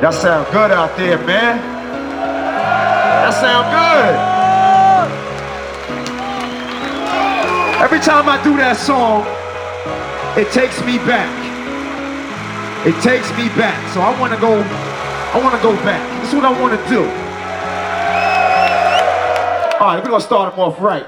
That sound good out there, man. That sound good. Every time I do that song, it takes me back. It takes me back. So I want to go, I want to go back. This is what I want to do. All right, we're going to start them off right.